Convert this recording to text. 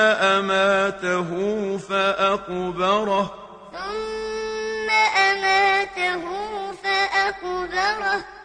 أماته فأقبره. ثم أماته فأقبره.